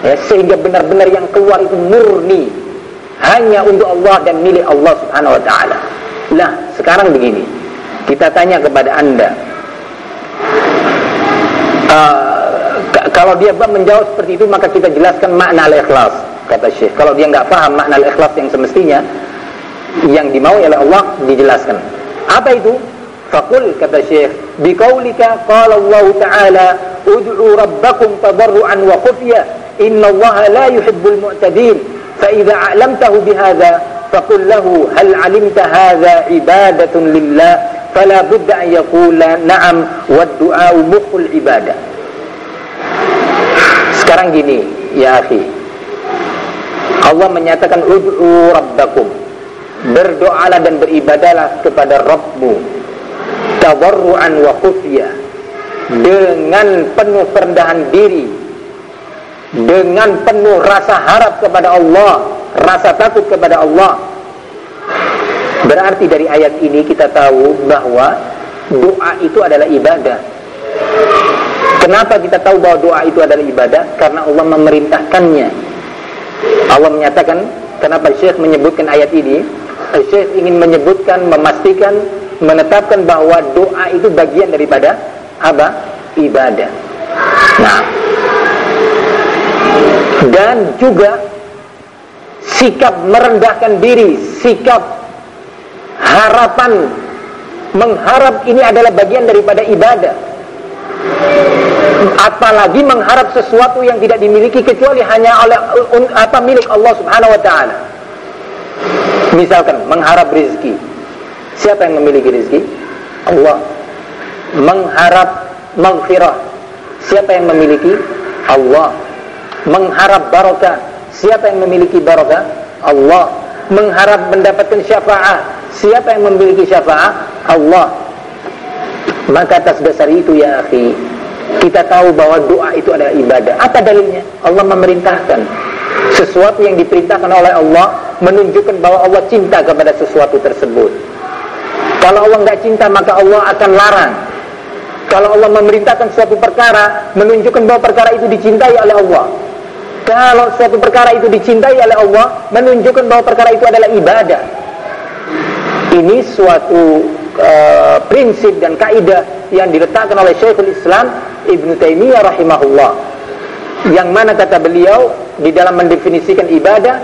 Ya, sehingga benar-benar yang keluar itu murni hanya untuk Allah dan milik Allah Subhanahu wa taala. Lah, sekarang begini. Kita tanya kepada Anda. Uh, kalau dia menjawab seperti itu maka kita jelaskan makna al-ikhlas kata Syekh. Kalau dia nggak paham makna al-ikhlas yang semestinya yang dimau oleh Allah dijelaskan. Apa itu? Fakul kata Syekh, biqaulika qala Allah Ta'ala ud'u rabbakum tadarruan wa khufya inna Allah la yuhibbul mu'tadin fa idza a'lamtahu bihadza lahu hal 'alimta hadza ibadatun lillah? Fala budda an yaqula na'am wad du'a mukhul ibadah. Sekarang gini ya akhi. Allah menyatakan ud'u rabbakum. Berdoalah dan beribadalah kepada Rabbmu. Tadarruan wa khufya dengan penuh perendahan diri dengan penuh rasa harap kepada Allah rasa takut kepada Allah. Berarti dari ayat ini kita tahu bahwa doa itu adalah ibadah. Kenapa kita tahu bahwa doa itu adalah ibadah? Karena Allah memerintahkannya. Allah menyatakan kenapa Syekh menyebutkan ayat ini? Syekh ingin menyebutkan, memastikan, menetapkan bahwa doa itu bagian daripada apa? Ibadah. Nah, dan juga sikap merendahkan diri, sikap harapan mengharap ini adalah bagian daripada ibadah. Apalagi mengharap sesuatu yang tidak dimiliki kecuali hanya oleh apa milik Allah Subhanahu wa taala. Misalkan mengharap rezeki. Siapa yang memiliki rezeki? Allah. Mengharap maghfirah. Siapa yang memiliki? Allah. Mengharap barokah. Siapa yang memiliki barokah? Allah. Mengharap mendapatkan syafaat. Siapa yang memiliki syafaat? Allah. Maka atas dasar itu ya akhi, kita tahu bahwa doa itu adalah ibadah. Apa dalilnya? Allah memerintahkan sesuatu yang diperintahkan oleh Allah menunjukkan bahwa Allah cinta kepada sesuatu tersebut. Kalau Allah nggak cinta maka Allah akan larang. Kalau Allah memerintahkan suatu perkara menunjukkan bahwa perkara itu dicintai oleh Allah. Kalau suatu perkara itu dicintai oleh Allah menunjukkan bahwa perkara itu adalah ibadah. Ini suatu uh, prinsip dan kaidah yang diletakkan oleh Syekhul Islam Ibn Taimiyah rahimahullah. Yang mana kata beliau di dalam mendefinisikan ibadah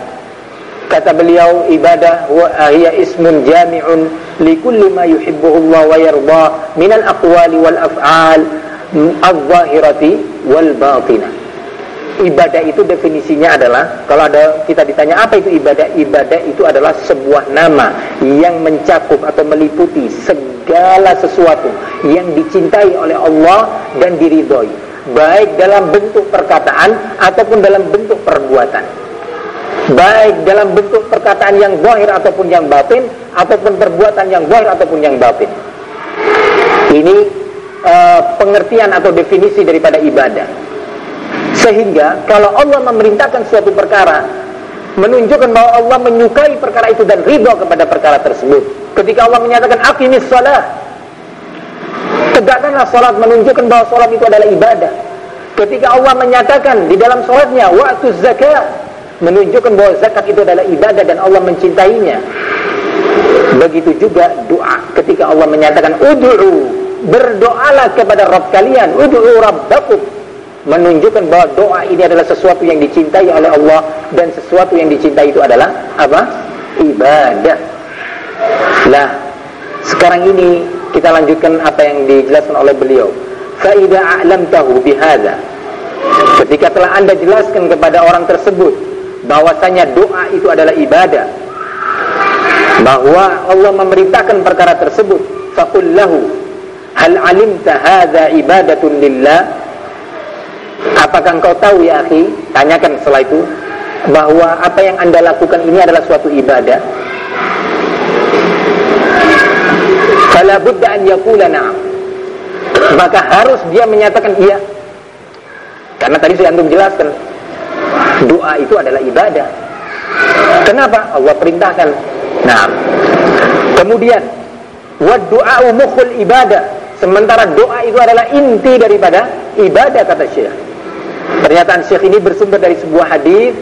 kata beliau ibadah wa hiya ismun jami'un li kulli ma yuhibbuhu Allah wa yarda min al aqwali wal af'al adh-dhahirati wal batinah ibadah itu definisinya adalah kalau ada kita ditanya apa itu ibadah? Ibadah itu adalah sebuah nama yang mencakup atau meliputi segala sesuatu yang dicintai oleh Allah dan diridhoi. Baik dalam bentuk perkataan ataupun dalam bentuk perbuatan. Baik dalam bentuk perkataan yang zahir ataupun yang batin ataupun perbuatan yang zahir ataupun yang batin. Ini uh, pengertian atau definisi daripada ibadah sehingga kalau Allah memerintahkan suatu perkara menunjukkan bahwa Allah menyukai perkara itu dan ridho kepada perkara tersebut ketika Allah menyatakan aqimis salat tegakkanlah salat menunjukkan bahwa salat itu adalah ibadah. Ketika Allah menyatakan di dalam salatnya waktu zakat menunjukkan bahwa zakat itu adalah ibadah dan Allah mencintainya. Begitu juga doa ketika Allah menyatakan ud'u berdoalah kepada Rabb kalian ud'u rabbakum menunjukkan bahwa doa ini adalah sesuatu yang dicintai oleh Allah dan sesuatu yang dicintai itu adalah apa? ibadah. Lah, sekarang ini kita lanjutkan apa yang dijelaskan oleh beliau. Faida a'lamtahu bihadza. Ketika telah Anda jelaskan kepada orang tersebut bahwasanya doa itu adalah ibadah, bahwa Allah memerintahkan perkara tersebut, faqul lahu hal alimta hadza ibadatun lillah? Apakah engkau tahu ya akhi? Tanyakan setelah itu bahwa apa yang Anda lakukan ini adalah suatu ibadah. Fala budda an. Maka harus dia menyatakan iya. Karena tadi saya antum jelaskan doa itu adalah ibadah. Kenapa? Allah perintahkan Nah, kemudian wa du'a mukhul ibadah. Sementara doa itu adalah inti daripada ibadah kata Syekh. Pernyataan Syekh ini bersumber dari sebuah hadis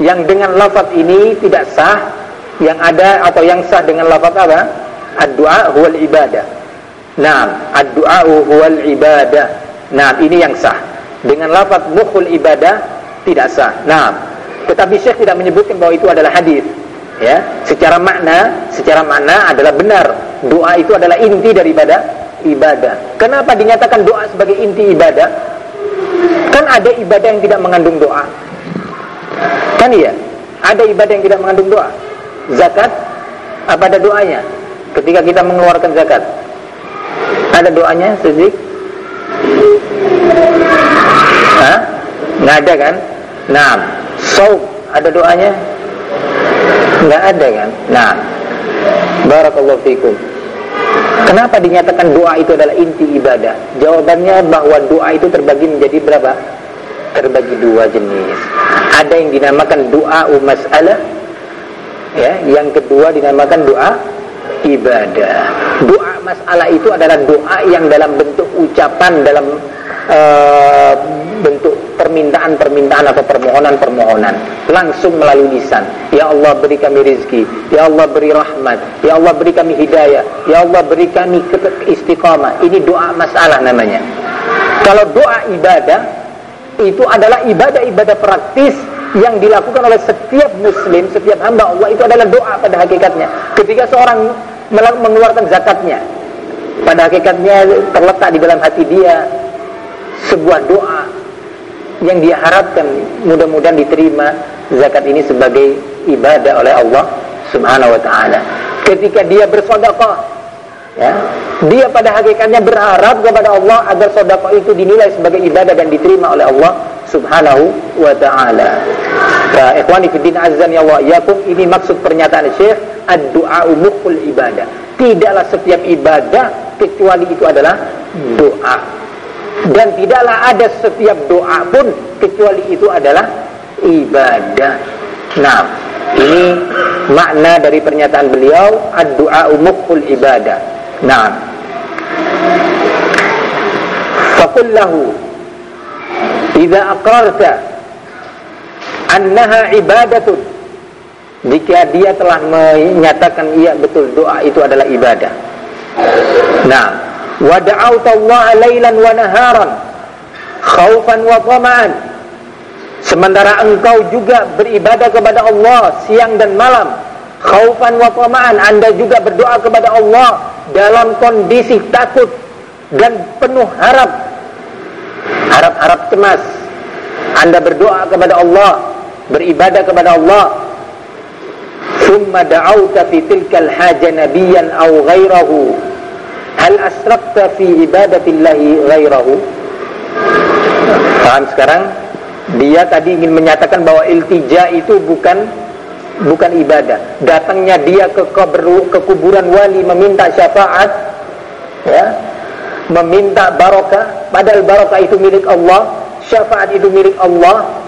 yang dengan lafaz ini tidak sah, yang ada atau yang sah dengan lafaz apa? Ad-du'a huwal ibadah. Nah, ad-du'a huwal ibadah. Nah, ini yang sah. Dengan lafaz mukhul ibadah tidak sah. Nah, tetapi Syekh tidak menyebutkan bahwa itu adalah hadis ya secara makna secara makna adalah benar doa itu adalah inti daripada ibadah kenapa dinyatakan doa sebagai inti ibadah kan ada ibadah yang tidak mengandung doa. Kan iya? Ada ibadah yang tidak mengandung doa. Zakat apa ada doanya? Ketika kita mengeluarkan zakat. Ada doanya sedik Hah? nggak ada kan? Nah saum ada doanya? Enggak ada kan? Nah, barakallahu fikum. Kenapa dinyatakan doa itu adalah inti ibadah? Jawabannya bahwa doa itu terbagi menjadi berapa? Terbagi dua jenis. Ada yang dinamakan doa mas'alah ya, yang kedua dinamakan doa ibadah. Doa masalah itu adalah doa yang dalam bentuk ucapan dalam permintaan-permintaan atau permohonan-permohonan langsung melalui lisan. Ya Allah beri kami rizki, Ya Allah beri rahmat, Ya Allah beri kami hidayah, Ya Allah beri kami istiqamah. Ini doa masalah namanya. Kalau doa ibadah itu adalah ibadah-ibadah praktis yang dilakukan oleh setiap muslim, setiap hamba Allah itu adalah doa pada hakikatnya. Ketika seorang mengeluarkan zakatnya, pada hakikatnya terletak di dalam hati dia sebuah doa yang dia harapkan mudah-mudahan diterima zakat ini sebagai ibadah oleh Allah Subhanahu wa taala. Ketika dia bersedekah ya, dia pada hakikatnya berharap kepada Allah agar sedekah itu dinilai sebagai ibadah dan diterima oleh Allah Subhanahu wa taala. Fa ikhwani fi din azan ya yakum ini maksud pernyataan Syekh ad-du'a ibadah. Tidaklah setiap ibadah kecuali itu adalah doa dan tidaklah ada setiap doa pun kecuali itu adalah ibadah. Nah, ini makna dari pernyataan beliau ad-du'a mukhul ibadah. Nah, faqul lahu idza aqrarta annaha ibadatun jika dia telah menyatakan iya betul doa itu adalah ibadah. Nah, wa da'autallaha lailan wa naharan khaufan wa tama'an. Sementara engkau juga beribadah kepada Allah siang dan malam khaufan wa tama'an. Anda juga berdoa kepada Allah dalam kondisi takut dan penuh harap. Harap-harap cemas. Anda berdoa kepada Allah beribadah kepada Allah. Thumma da'auta fi tilkal haja nabiyan aw ghairahu Hal asrakta fi ibadatillahi ghairahu? Paham sekarang? Dia tadi ingin menyatakan bahwa iltija itu bukan bukan ibadah. Datangnya dia ke ke kuburan wali meminta syafaat, ya, meminta barokah, padahal barokah itu milik Allah, syafaat itu milik Allah.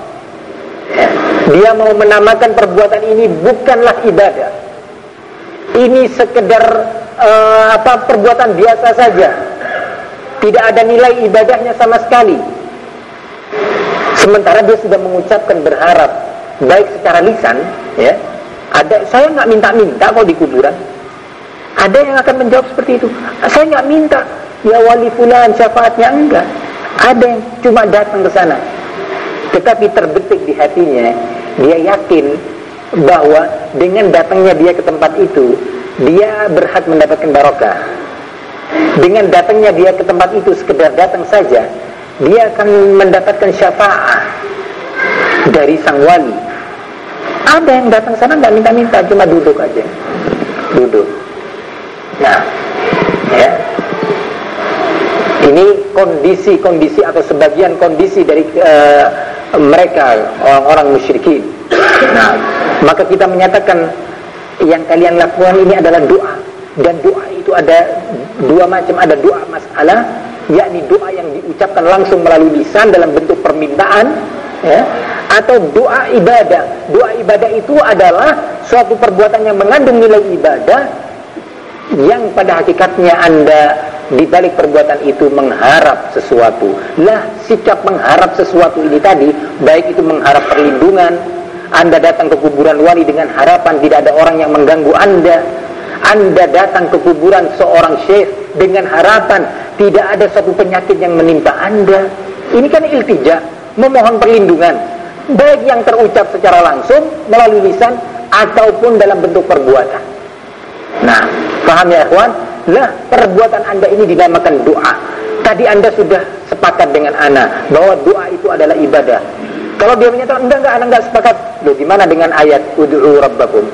Dia mau menamakan perbuatan ini bukanlah ibadah. Ini sekedar uh, apa perbuatan biasa saja. Tidak ada nilai ibadahnya sama sekali. Sementara dia sudah mengucapkan berharap baik secara lisan, ya. Ada saya nggak minta-minta kok di kuburan. Ada yang akan menjawab seperti itu. Saya nggak minta ya wali fulan syafaatnya enggak. Ada yang cuma datang ke sana. Tetapi terbetik di hatinya, dia yakin bahwa dengan datangnya dia ke tempat itu, dia berhak mendapatkan barokah. Dengan datangnya dia ke tempat itu sekedar datang saja, dia akan mendapatkan syafaat dari sang wali. Ada yang datang sana nggak minta-minta, cuma duduk aja, duduk. Nah, ya, ini kondisi-kondisi atau sebagian kondisi dari uh, mereka orang-orang musyrikin. Nah, maka kita menyatakan yang kalian lakukan ini adalah doa dan doa itu ada dua macam ada doa masalah yakni doa yang diucapkan langsung melalui lisan dalam bentuk permintaan ya atau doa ibadah. Doa ibadah itu adalah suatu perbuatan yang mengandung nilai ibadah yang pada hakikatnya Anda di balik perbuatan itu mengharap sesuatu. Lah, sikap mengharap sesuatu ini tadi, baik itu mengharap perlindungan, Anda datang ke kuburan wali dengan harapan tidak ada orang yang mengganggu Anda. Anda datang ke kuburan seorang syekh dengan harapan tidak ada satu penyakit yang menimpa Anda. Ini kan iltija, memohon perlindungan. Baik yang terucap secara langsung melalui lisan ataupun dalam bentuk perbuatan. Nah, paham ya ikhwan? Lah, perbuatan Anda ini dinamakan doa. Tadi Anda sudah sepakat dengan Ana bahwa doa itu adalah ibadah. Kalau dia menyatakan enggak enggak Ana enggak sepakat, loh gimana dengan ayat ud'u rabbakum?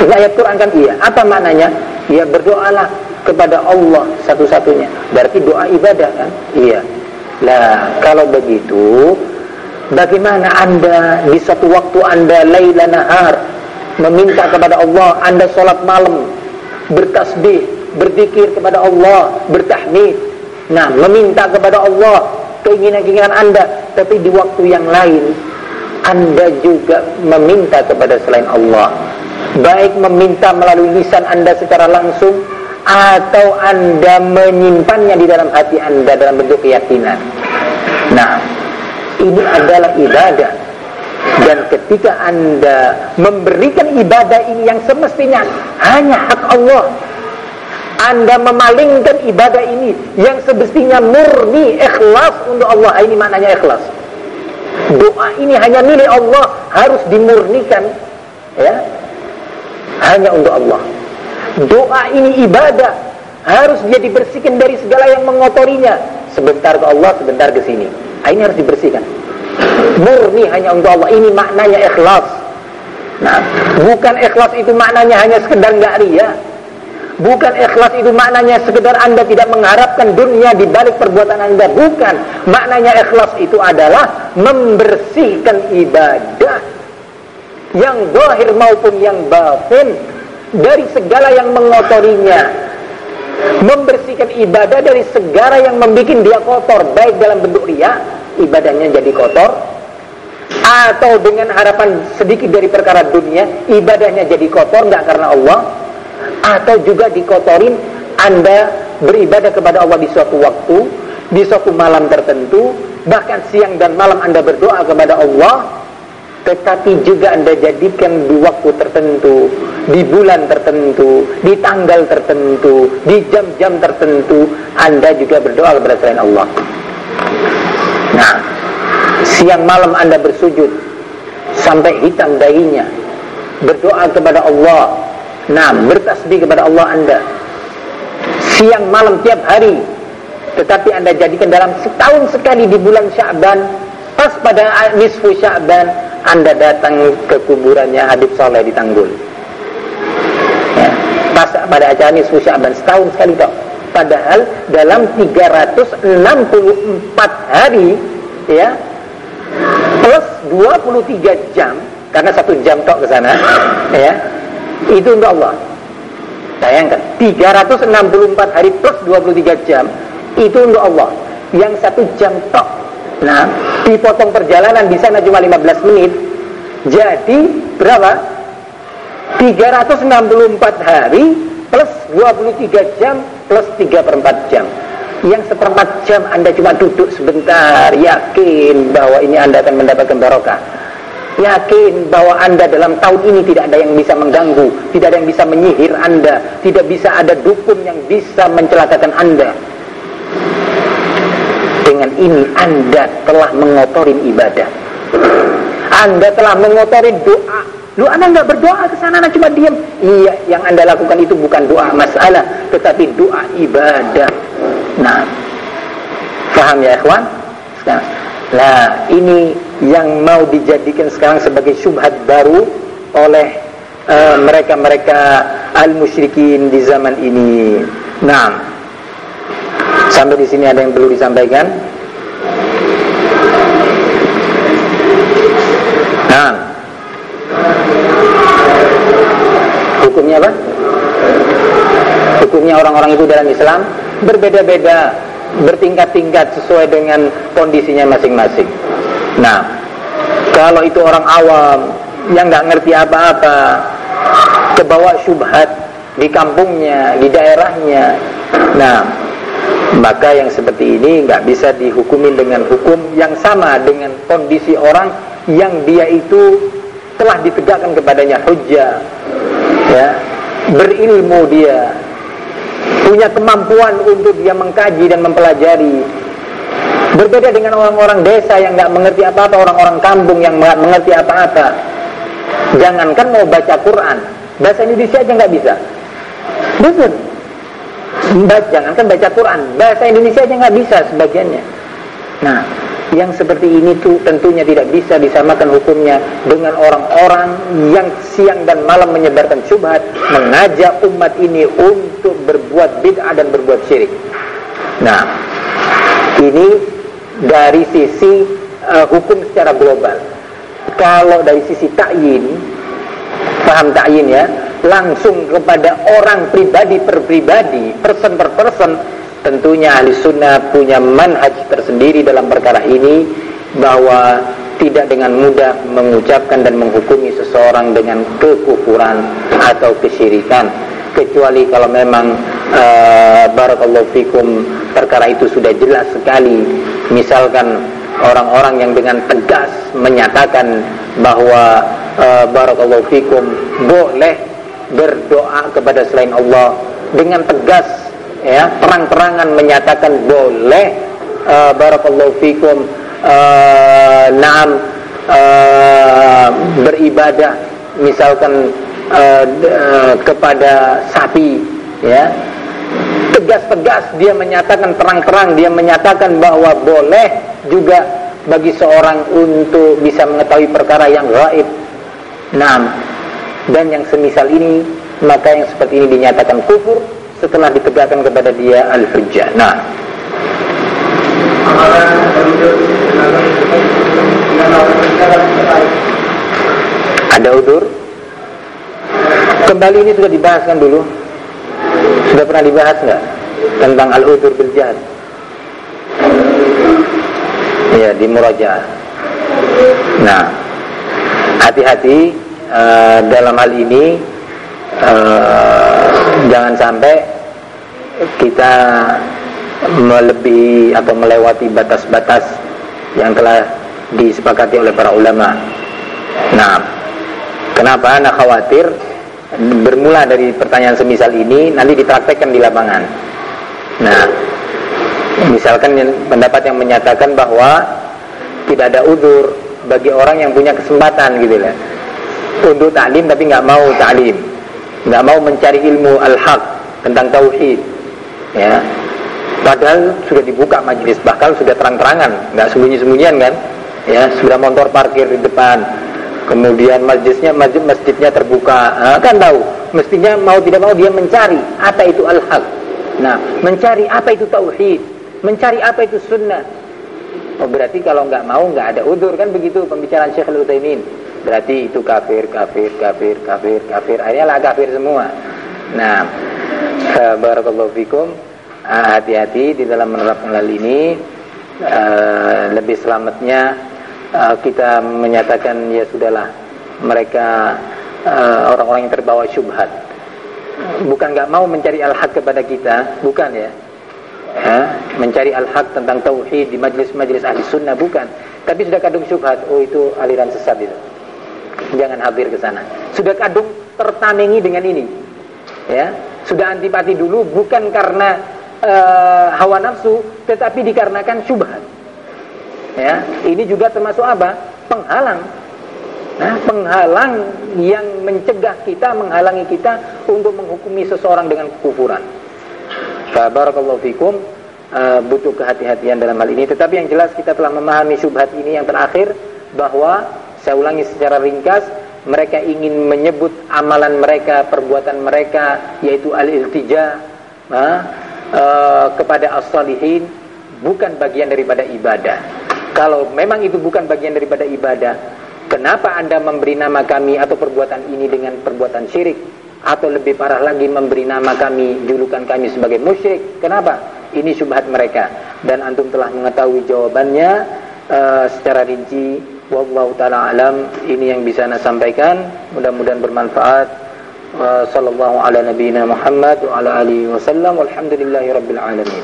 Ini ayat Quran kan iya. Apa maknanya? Ya berdoalah kepada Allah satu-satunya. Berarti doa ibadah kan? Iya. Lah, kalau begitu bagaimana Anda di satu waktu Anda laila nahar meminta kepada Allah, Anda sholat malam, bertasbih, berzikir kepada Allah, bertahmid. Nah, meminta kepada Allah keinginan-keinginan Anda, tapi di waktu yang lain Anda juga meminta kepada selain Allah. Baik meminta melalui lisan Anda secara langsung atau Anda menyimpannya di dalam hati Anda dalam bentuk keyakinan. Nah, ini adalah ibadah dan ketika anda memberikan ibadah ini yang semestinya hanya hak Allah anda memalingkan ibadah ini yang semestinya murni ikhlas untuk Allah. Ini maknanya ikhlas. Doa ini hanya milik Allah harus dimurnikan ya. Hanya untuk Allah. Doa ini ibadah harus dia dibersihkan dari segala yang mengotorinya. Sebentar ke Allah sebentar ke sini. Ini harus dibersihkan. Murni hanya untuk Allah. Ini maknanya ikhlas. Nah bukan ikhlas itu maknanya hanya sekedar nggak ria bukan ikhlas itu maknanya sekedar anda tidak mengharapkan dunia di balik perbuatan anda. Bukan. Maknanya ikhlas itu adalah membersihkan ibadah yang zahir maupun yang batin dari segala yang mengotorinya. Membersihkan ibadah dari segala yang membuat dia kotor baik dalam bentuk ria ibadahnya jadi kotor atau dengan harapan sedikit dari perkara dunia ibadahnya jadi kotor nggak karena Allah atau juga dikotorin anda beribadah kepada Allah di suatu waktu di suatu malam tertentu bahkan siang dan malam anda berdoa kepada Allah tetapi juga anda jadikan di waktu tertentu di bulan tertentu di tanggal tertentu di jam-jam tertentu anda juga berdoa kepada selain Allah Nah, siang malam Anda bersujud sampai hitam dahinya, berdoa kepada Allah. Nah, bertasbih kepada Allah Anda. Siang malam tiap hari, tetapi Anda jadikan dalam setahun sekali di bulan Sya'ban, pas pada nisfu Sya'ban, Anda datang ke kuburannya Habib Saleh di Tanggul. Ya, pas pada acara nisfu Sya'ban setahun sekali kok. Padahal dalam 364 hari ya plus 23 jam karena satu jam tok ke sana ya itu untuk Allah. Bayangkan 364 hari plus 23 jam itu untuk Allah. Yang satu jam tok. Nah, dipotong perjalanan di sana cuma 15 menit. Jadi berapa? 364 hari plus 23 jam plus 3 per 4 jam yang seperempat jam anda cuma duduk sebentar yakin bahwa ini anda akan mendapatkan barokah yakin bahwa anda dalam tahun ini tidak ada yang bisa mengganggu tidak ada yang bisa menyihir anda tidak bisa ada dukun yang bisa mencelakakan anda dengan ini anda telah mengotori ibadah anda telah mengotori doa Lu anda nggak berdoa ke sana, cuma diam. Iya, yang anda lakukan itu bukan doa masalah, tetapi doa ibadah. Nah, paham ya ikhwan? Nah, ini yang mau dijadikan sekarang sebagai syubhat baru oleh eh, mereka-mereka uh, al-musyrikin di zaman ini. Nah, sampai di sini ada yang perlu disampaikan? Nah, Hukumnya apa? Hukumnya orang-orang itu dalam Islam berbeda-beda, bertingkat-tingkat sesuai dengan kondisinya masing-masing. Nah, Kalau itu orang awam yang nggak ngerti apa-apa, kebawa syubhat di kampungnya, di daerahnya. Nah, maka yang seperti ini nggak bisa dihukumin dengan hukum yang sama dengan kondisi orang yang dia itu telah ditegakkan kepadanya hujjah ya berilmu dia punya kemampuan untuk dia mengkaji dan mempelajari berbeda dengan orang-orang desa yang nggak mengerti apa-apa orang-orang kampung yang nggak mengerti apa-apa. Jangankan mau baca Quran. Bahasa Indonesia aja nggak bisa. Betul. Jangankan baca Quran. Bahasa Indonesia aja nggak bisa sebagiannya. Nah yang seperti ini tuh tentunya tidak bisa disamakan hukumnya dengan orang-orang yang siang dan malam menyebarkan syubhat, mengajak umat ini untuk berbuat bid'ah dan berbuat syirik. Nah, ini dari sisi uh, hukum secara global. Kalau dari sisi ta'yin, paham ta'yin ya, langsung kepada orang pribadi per pribadi, person per person, Tentunya ahli sunnah punya manhaj tersendiri dalam perkara ini bahwa tidak dengan mudah mengucapkan dan menghukumi seseorang dengan kekufuran atau kesyirikan kecuali kalau memang uh, barakallahu fikum perkara itu sudah jelas sekali misalkan orang-orang yang dengan tegas menyatakan bahwa uh, barakallahu fikum boleh berdoa kepada selain Allah dengan tegas ya terang-terangan menyatakan boleh uh, barakallahu fikum uh, naam uh, beribadah misalkan uh, uh, kepada sapi ya tegas-tegas dia menyatakan terang-terang dia menyatakan bahwa boleh juga bagi seorang untuk bisa mengetahui perkara yang gaib. Nah, dan yang semisal ini maka yang seperti ini dinyatakan kufur setelah ditegakkan kepada dia al-hujjah. Nah. Ada udur? Kembali ini sudah dibahas kan dulu? Sudah pernah dibahas nggak tentang al-udur bil jahad? Ya, di murajaah. Nah, hati-hati uh, dalam hal ini uh, jangan sampai kita melebihi atau melewati batas-batas yang telah disepakati oleh para ulama. Nah, kenapa anak khawatir bermula dari pertanyaan semisal ini nanti dipraktekkan di lapangan. Nah, misalkan pendapat yang menyatakan bahwa tidak ada udur bagi orang yang punya kesempatan gitu lah. Untuk taklim tapi nggak mau taklim nggak mau mencari ilmu al-haq tentang tauhid. Ya. Padahal sudah dibuka majelis bahkan sudah terang-terangan nggak sembunyi-sembunyian kan? Ya sudah motor parkir di depan kemudian masjidnya masjid masjidnya terbuka nah, kan tahu mestinya mau tidak mau dia mencari apa itu al-haq nah mencari apa itu tauhid mencari apa itu sunnah oh berarti kalau nggak mau nggak ada udur kan begitu pembicaraan Syekh Al-Utsaimin berarti itu kafir, kafir, kafir, kafir, kafir. Akhirnya lah kafir semua. Nah, barakallahu fikum. Hati-hati di dalam menerapkan hal ini. Lebih selamatnya uh, kita menyatakan ya sudahlah mereka orang-orang uh, yang terbawa syubhat. Bukan nggak mau mencari al-haq kepada kita, bukan ya. ya mencari al-haq tentang tauhid di majlis-majlis ahli sunnah bukan tapi sudah kadung syubhat oh itu aliran sesat itu jangan hampir ke sana. Sudah kadung tertamengi dengan ini. Ya, sudah antipati dulu bukan karena uh, hawa nafsu, tetapi dikarenakan syubhat. Ya, ini juga termasuk apa? Penghalang. Nah, penghalang yang mencegah kita, menghalangi kita untuk menghukumi seseorang dengan kekufuran. Barakallahu fikum uh, butuh kehati-hatian dalam hal ini. Tetapi yang jelas kita telah memahami syubhat ini yang terakhir bahwa saya ulangi secara ringkas, mereka ingin menyebut amalan mereka, perbuatan mereka yaitu al-iltija uh, kepada as-salihin bukan bagian daripada ibadah. Kalau memang itu bukan bagian daripada ibadah, kenapa Anda memberi nama kami atau perbuatan ini dengan perbuatan syirik? Atau lebih parah lagi memberi nama kami, julukan kami sebagai musyrik. Kenapa? Ini syubhat mereka. Dan antum telah mengetahui jawabannya uh, secara rinci wallahu taala alam ini yang bisa saya sampaikan mudah-mudahan bermanfaat wa sallallahu ala nabiyina Muhammad wa ala alihi wasallam walhamdulillahi rabbil alamin